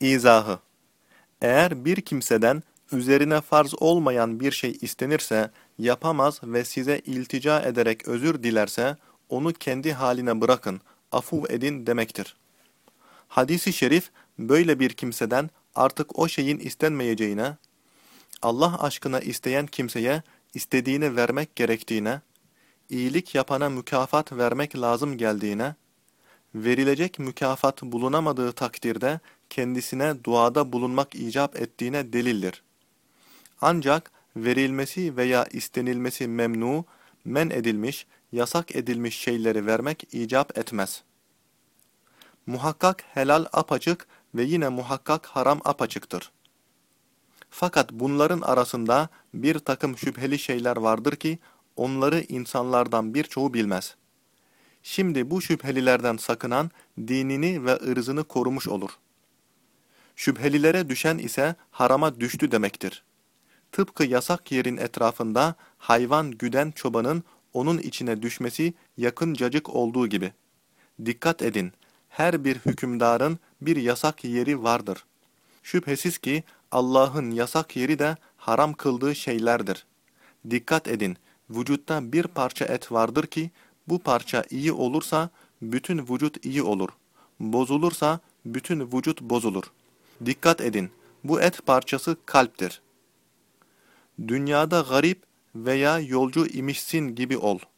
İzahı Eğer bir kimseden üzerine farz olmayan bir şey istenirse, yapamaz ve size iltica ederek özür dilerse, onu kendi haline bırakın, afuv edin demektir. Hadis-i şerif, böyle bir kimseden artık o şeyin istenmeyeceğine, Allah aşkına isteyen kimseye istediğini vermek gerektiğine, iyilik yapana mükafat vermek lazım geldiğine, verilecek mükafat bulunamadığı takdirde kendisine duada bulunmak icap ettiğine delildir. Ancak verilmesi veya istenilmesi memnu, men edilmiş, yasak edilmiş şeyleri vermek icap etmez. Muhakkak helal apaçık ve yine muhakkak haram apaçıktır. Fakat bunların arasında bir takım şüpheli şeyler vardır ki, onları insanlardan birçoğu bilmez. Şimdi bu şüphelilerden sakınan, dinini ve ırzını korumuş olur. Şüphelilere düşen ise harama düştü demektir. Tıpkı yasak yerin etrafında hayvan güden çobanın onun içine düşmesi yakıncacık olduğu gibi. Dikkat edin, her bir hükümdarın bir yasak yeri vardır. Şüphesiz ki Allah'ın yasak yeri de haram kıldığı şeylerdir. Dikkat edin, vücutta bir parça et vardır ki, bu parça iyi olursa bütün vücut iyi olur. Bozulursa bütün vücut bozulur. Dikkat edin, bu et parçası kalptir. Dünyada garip veya yolcu imişsin gibi ol.''